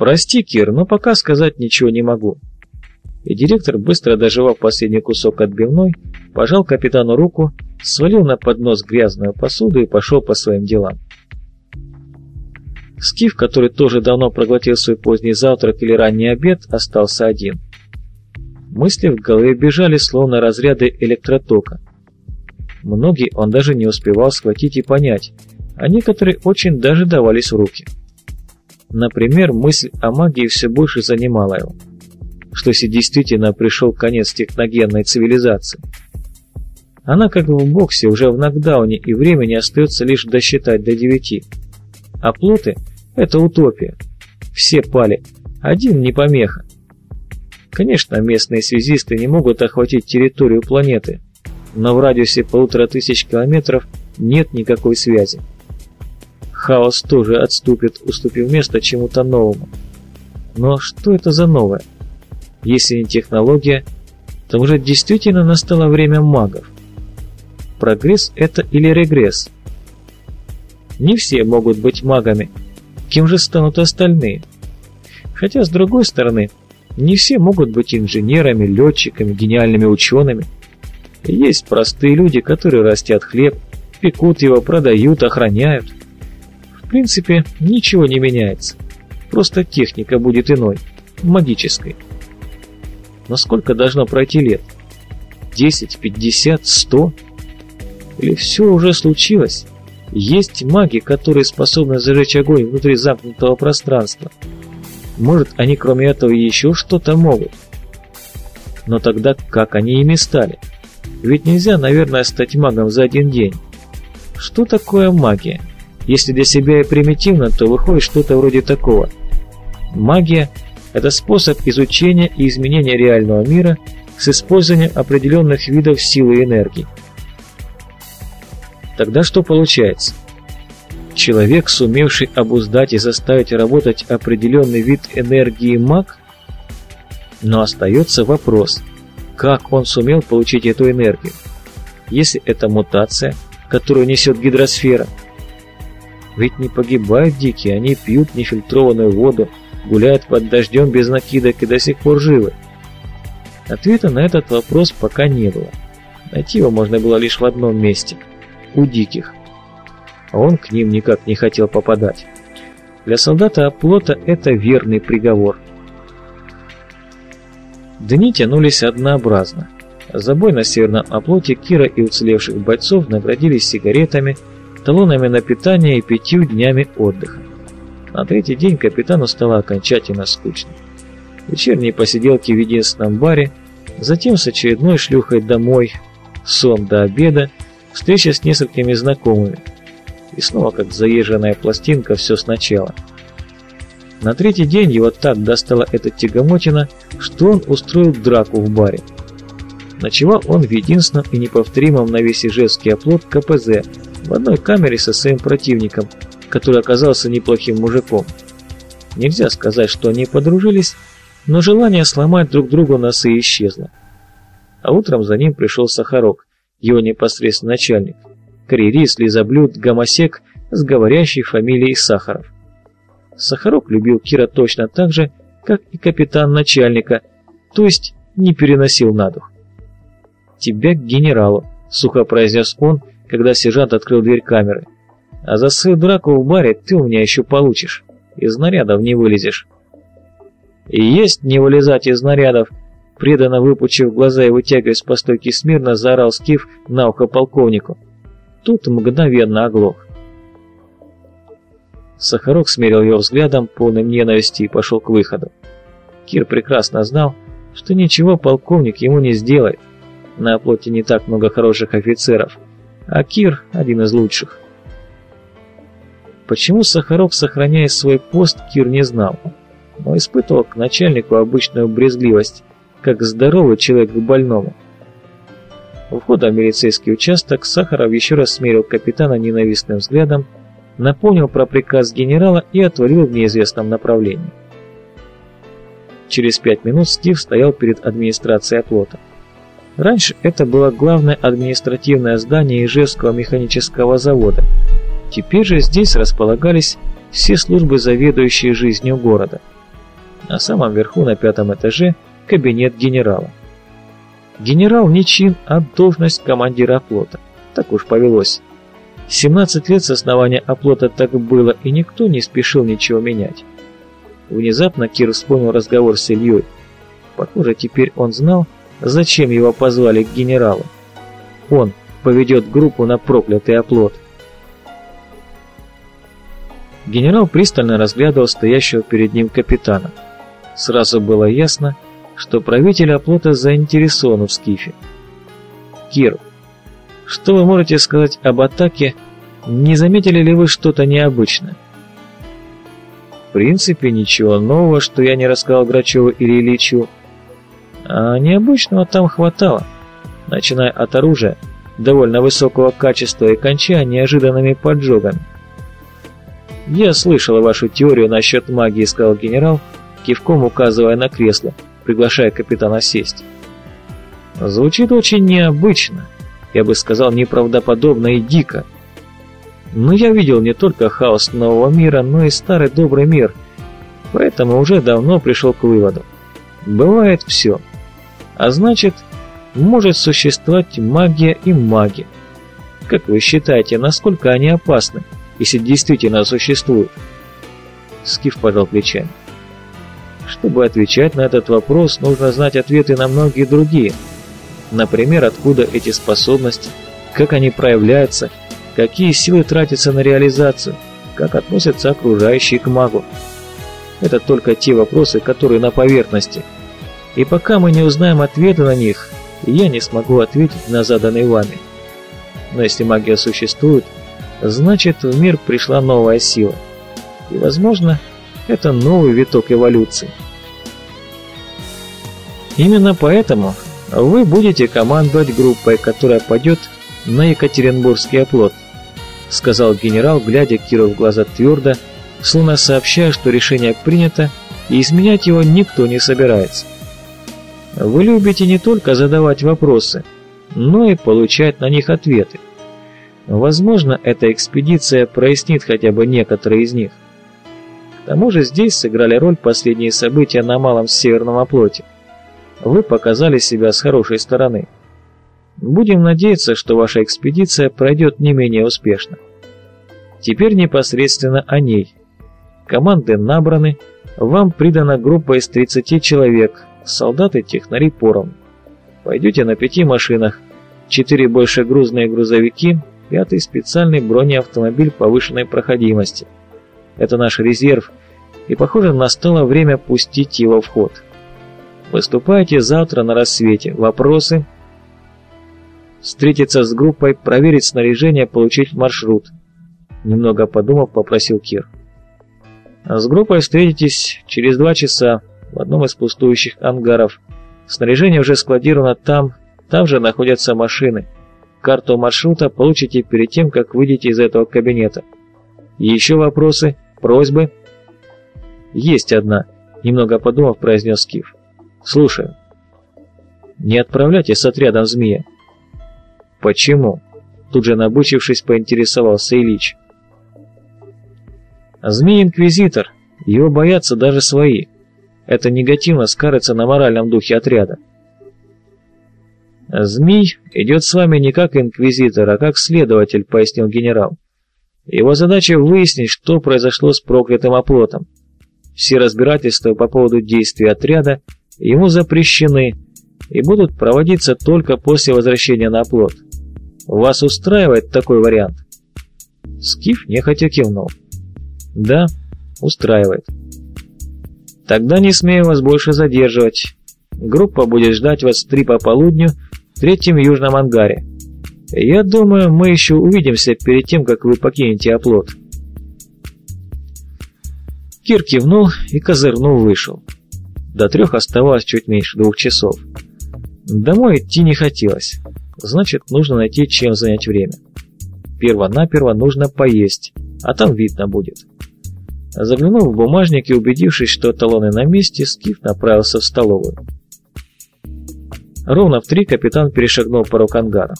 «Прости, Кир, но пока сказать ничего не могу». И директор, быстро доживав последний кусок отбивной, пожал капитану руку, свалил на поднос грязную посуду и пошел по своим делам. Скиф, который тоже давно проглотил свой поздний завтрак или ранний обед, остался один. Мысли в голове бежали, словно разряды электротока. Многие он даже не успевал схватить и понять, а некоторые очень даже давались в руки. Например, мысль о магии все больше занимала его. Что если действительно пришел конец техногенной цивилизации? Она, как в боксе, уже в нокдауне, и времени остается лишь досчитать до девяти. А плоты — это утопия. Все пали, один не помеха. Конечно, местные связисты не могут охватить территорию планеты, но в радиусе полутора тысяч километров нет никакой связи. Хаос тоже отступит, уступив место чему-то новому. Но что это за новое? Если не технология, то уже действительно настало время магов. Прогресс это или регресс? Не все могут быть магами. Кем же станут остальные? Хотя, с другой стороны, не все могут быть инженерами, летчиками, гениальными учеными. Есть простые люди, которые растят хлеб, пекут его, продают, охраняют. Принципе, ничего не меняется. Просто техника будет иной, магической. Но сколько должно пройти лет? 10, 50, 100? Или все уже случилось? Есть маги, которые способны зажечь огонь внутри замкнутого пространства. Может, они кроме этого еще что-то могут. Но тогда как они ими стали? Ведь нельзя, наверное, стать магом за один день. Что такое магия? Если для себя и примитивно, то выходит что-то вроде такого. Магия – это способ изучения и изменения реального мира с использованием определенных видов силы и энергии. Тогда что получается? Человек, сумевший обуздать и заставить работать определенный вид энергии маг? Но остается вопрос, как он сумел получить эту энергию? Если это мутация, которую несет гидросфера? Ведь не погибают дикие, они пьют нефильтрованную воду, гуляют под дождем без накидок и до сих пор живы. Ответа на этот вопрос пока не было. Найти его можно было лишь в одном месте – у диких. А он к ним никак не хотел попадать. Для солдата оплота это верный приговор. Дни тянулись однообразно. За бой на северном оплоте Кира и уцелевших бойцов наградились сигаретами, талонами на питание и пятью днями отдыха. На третий день капитану стало окончательно скучно. Вечерние посиделки в единственном баре, затем с очередной шлюхой домой, сон до обеда Встреча с несколькими знакомыми. И снова, как заезженная пластинка, все сначала. На третий день его так достала эта тягомотина, что он устроил драку в баре. Ночевал он в единственном и неповторимом на весь Ижевский оплот КПЗ в одной камере со своим противником, который оказался неплохим мужиком. Нельзя сказать, что они подружились, но желание сломать друг другу носы исчезло. А утром за ним пришел Сахарок, его непосредственный начальник, карьерист, лизоблюд, гомосек с говорящей фамилией Сахаров. Сахарок любил Кира точно так же, как и капитан начальника, то есть не переносил на дух. «Тебя к генералу», — сухо произнес он, когда сержант открыл дверь камеры. «А за свою драку в баре ты у меня еще получишь. Из нарядов не вылезешь». «И есть не вылезать из нарядов», преданно выпучив глаза и вытягиваясь по стойке смирно, заорал Скиф на ухо полковнику. Тут мгновенно оглох. Сахарок смерил его взглядом, полным ненависти, и пошел к выходу. Кир прекрасно знал, что ничего полковник ему не сделает. На оплоте не так много хороших офицеров, а Кир один из лучших. Почему Сахарок, сохраняя свой пост, Кир не знал, но испытывал к начальнику обычную брезгливость, как здоровый человек к больному. У входа в милицейский участок Сахаров еще раз смерил капитана ненавистным взглядом, напомнил про приказ генерала и отвалил в неизвестном направлении. Через пять минут Стив стоял перед администрацией оплота. Раньше это было главное административное здание Ижевского механического завода. Теперь же здесь располагались все службы, заведующие жизнью города – На самом верху на пятом этаже кабинет генерала. Генерал не чин, а должность командира оплота. Так уж повелось. 17 лет с основания оплота так было, и никто не спешил ничего менять. Внезапно Кир вспомнил разговор с Ильей. Похоже, теперь он знал, зачем его позвали к генералу. Он поведет группу на проклятый оплот. Генерал пристально разглядывал стоящего перед ним капитана. Сразу было ясно, что правитель оплота заинтересован в Скифе. Кир, что вы можете сказать об атаке? Не заметили ли вы что-то необычное? В принципе, ничего нового, что я не рассказал Грачеву или Ильичу. А необычного там хватало, начиная от оружия, довольно высокого качества и кончая неожиданными поджогами. «Я слышал вашу теорию насчет магии», — сказал генерал, кивком указывая на кресло, приглашая капитана сесть. «Звучит очень необычно, я бы сказал, неправдоподобно и дико. Но я видел не только хаос нового мира, но и старый добрый мир, поэтому уже давно пришел к выводу. Бывает все. А значит, может существовать магия и маги. Как вы считаете, насколько они опасны, если действительно существуют? Скиф пожал плечами. Чтобы отвечать на этот вопрос, нужно знать ответы на многие другие. Например, откуда эти способности, как они проявляются, какие силы тратятся на реализацию, как относятся окружающие к магу. Это только те вопросы, которые на поверхности. И пока мы не узнаем ответы на них, я не смогу ответить на заданный вами. Но если магия существует, значит в мир пришла новая сила. И, возможно, это новый виток эволюции. Именно поэтому вы будете командовать группой, которая пойдет на Екатеринбургский оплот, сказал генерал, глядя Киру в глаза твердо, словно сообщая, что решение принято, и изменять его никто не собирается. Вы любите не только задавать вопросы, но и получать на них ответы. Возможно, эта экспедиция прояснит хотя бы некоторые из них. К тому же здесь сыграли роль последние события на Малом Северном оплоте. Вы показали себя с хорошей стороны. Будем надеяться, что ваша экспедиция пройдет не менее успешно. Теперь непосредственно о ней. Команды набраны, вам придана группа из 30 человек, солдаты технари поровну. Пойдете на пяти машинах, четыре большегрузные грузовики, пятый специальный бронеавтомобиль повышенной проходимости. Это наш резерв, и, похоже, настало время пустить его в ход. Выступайте завтра на рассвете. Вопросы? Встретиться с группой, проверить снаряжение, получить маршрут. Немного подумав, попросил Кир. С группой встретитесь через два часа в одном из пустующих ангаров. Снаряжение уже складировано там, там же находятся машины. Карту маршрута получите перед тем, как выйдете из этого кабинета. Еще вопросы? Просьбы? Есть одна, немного подумав, произнес Кив. Слушаю. Не отправляйте с отрядом змея. Почему? Тут же набычившись, поинтересовался Ильич. Змей-инквизитор, его боятся даже свои. Это негативно скажется на моральном духе отряда. «Змей идет с вами не как инквизитор, а как следователь», — пояснил генерал. «Его задача выяснить, что произошло с проклятым оплотом. Все разбирательства по поводу действий отряда ему запрещены и будут проводиться только после возвращения на оплот. Вас устраивает такой вариант?» Скиф нехотя кивнул. «Да, устраивает». Тогда не смею вас больше задерживать. Группа будет ждать вас три по полудню в третьем южном ангаре. Я думаю, мы еще увидимся перед тем, как вы покинете оплот. Кир кивнул и, козырнув, вышел. До трех оставалось чуть меньше двух часов. Домой идти не хотелось. Значит, нужно найти, чем занять время. Перво-наперво нужно поесть, а там видно будет. Заглянув в бумажник и убедившись, что талоны на месте, Скиф направился в столовую. Ровно в три капитан перешагнул порог ангара.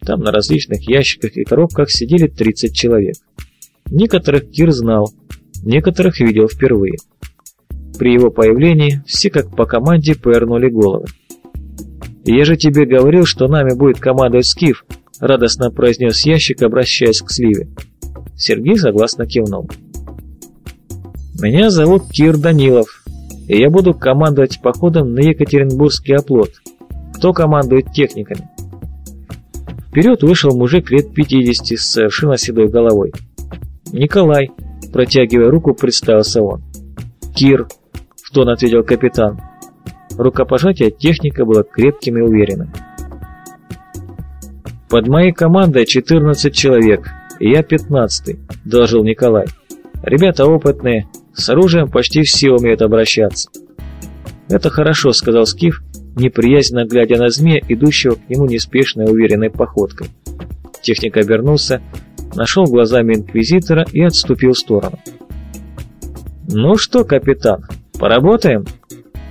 Там на различных ящиках и коробках сидели 30 человек. Некоторых Кир знал, некоторых видел впервые. При его появлении все как по команде повернули головы. «Я же тебе говорил, что нами будет командовать Скиф», — радостно произнес ящик, обращаясь к Сливе. Сергей согласно кивнул. «Меня зовут Кир Данилов, и я буду командовать походом на Екатеринбургский оплот. Кто командует техниками?» Вперед вышел мужик лет 50 с совершенно седой головой. «Николай», — протягивая руку, представился он. «Кир», — в тон ответил капитан. Рукопожатие техника было крепким и уверенным. «Под моей командой 14 человек, и я 15-й», — доложил Николай. «Ребята опытные, с оружием почти все умеют обращаться». «Это хорошо», — сказал Скиф, неприязненно глядя на змея, идущего к нему неспешной уверенной походкой. Техник обернулся, нашел глазами инквизитора и отступил в сторону. «Ну что, капитан, поработаем?»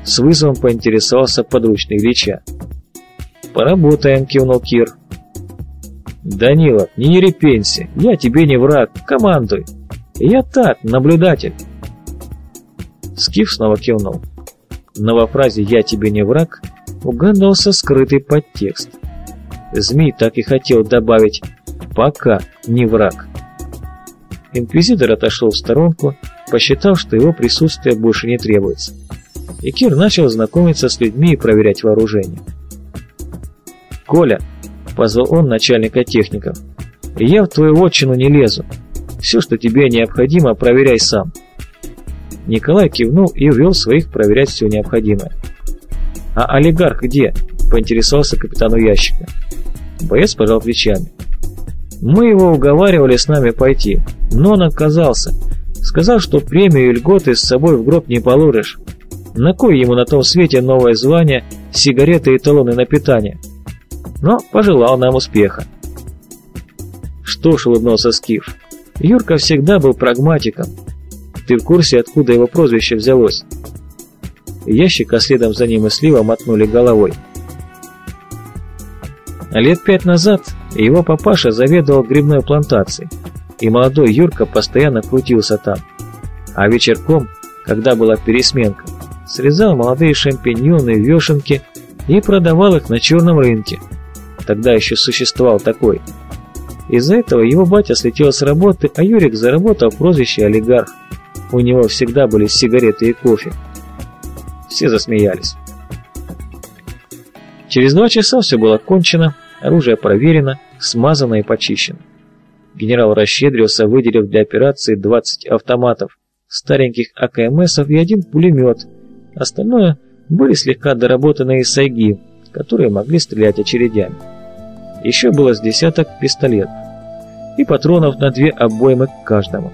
С вызовом поинтересовался подручный Ильича. «Поработаем», — кивнул Кир. «Данила, не ерепенься, я тебе не враг, командуй. Я так, наблюдатель». Скиф снова кивнул. Но во фразе «я тебе не враг» угадался скрытый подтекст. Змей так и хотел добавить «пока не враг». Инквизитор отошел в сторонку, посчитав, что его присутствие больше не требуется и Кир начал знакомиться с людьми и проверять вооружение. «Коля», — позвал он начальника техников, — «я в твою отчину не лезу. Все, что тебе необходимо, проверяй сам». Николай кивнул и увел своих проверять все необходимое. «А олигарх где?» — поинтересовался капитану ящика. Боец пожал плечами. «Мы его уговаривали с нами пойти, но он отказался. Сказал, что премию и льготы с собой в гроб не положишь, на кой ему на том свете новое звание, сигареты и талоны на питание? Но пожелал нам успеха. Что ж, улыбнулся Скиф, Юрка всегда был прагматиком. Ты в курсе, откуда его прозвище взялось? Ящик, а следом за ним и Слива мотнули головой. Лет пять назад его папаша заведовал грибной плантацией, и молодой Юрка постоянно крутился там. А вечерком, когда была пересменка, срезал молодые шампиньоны, вешенки и продавал их на черном рынке. Тогда еще существовал такой. Из-за этого его батя слетел с работы, а Юрик заработал прозвище «Олигарх». У него всегда были сигареты и кофе. Все засмеялись. Через два часа все было кончено, оружие проверено, смазано и почищено. Генерал расщедрился, выделив для операции 20 автоматов, стареньких АКМСов и один пулемет – Остальное были слегка доработанные сайги, которые могли стрелять очередями. Еще было с десяток пистолетов и патронов на две обоймы к каждому.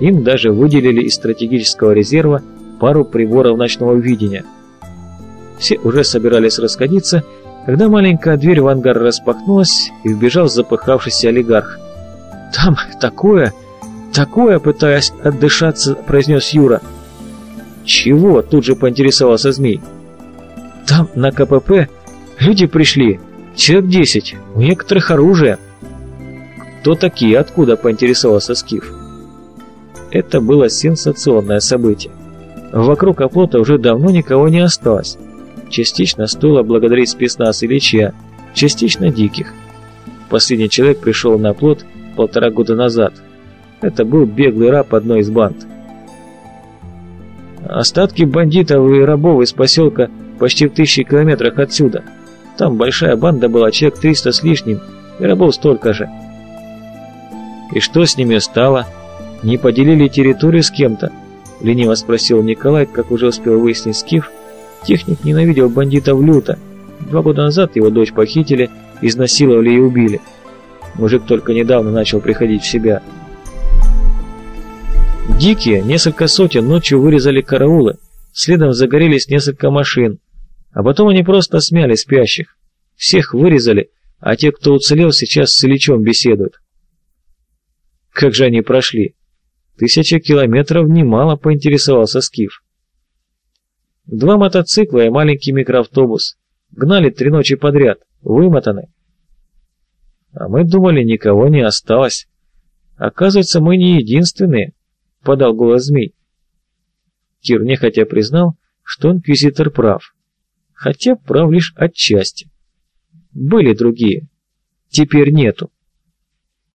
Им даже выделили из стратегического резерва пару приборов ночного видения. Все уже собирались расходиться, когда маленькая дверь в ангар распахнулась и вбежал запыхавшийся олигарх. «Там такое, такое!» — пытаясь отдышаться, произнес Юра — «Чего?» – тут же поинтересовался Змей. «Там, на КПП, люди пришли. Человек десять. У некоторых оружие». «Кто такие? Откуда?» – поинтересовался Скиф. Это было сенсационное событие. Вокруг оплота уже давно никого не осталось. Частично стоило благодарить спецназ Ильича, частично диких. Последний человек пришел на оплот полтора года назад. Это был беглый раб одной из банд. Остатки бандитов и рабов из поселка почти в тысячи километрах отсюда. Там большая банда была, человек 300 с лишним, и рабов столько же. И что с ними стало? Не поделили территорию с кем-то? Лениво спросил Николай, как уже успел выяснить Скиф. Техник ненавидел бандитов люто. Два года назад его дочь похитили, изнасиловали и убили. Мужик только недавно начал приходить в себя. Дикие, несколько сотен, ночью вырезали караулы, следом загорелись несколько машин, а потом они просто смяли спящих. Всех вырезали, а те, кто уцелел, сейчас с Ильичом беседуют. Как же они прошли? Тысяча километров немало, поинтересовался Скиф. Два мотоцикла и маленький микроавтобус. Гнали три ночи подряд, вымотаны. А мы думали, никого не осталось. Оказывается, мы не единственные. — подал голос змей. Кир нехотя признал, что инквизитор прав. Хотя прав лишь отчасти. Были другие. Теперь нету.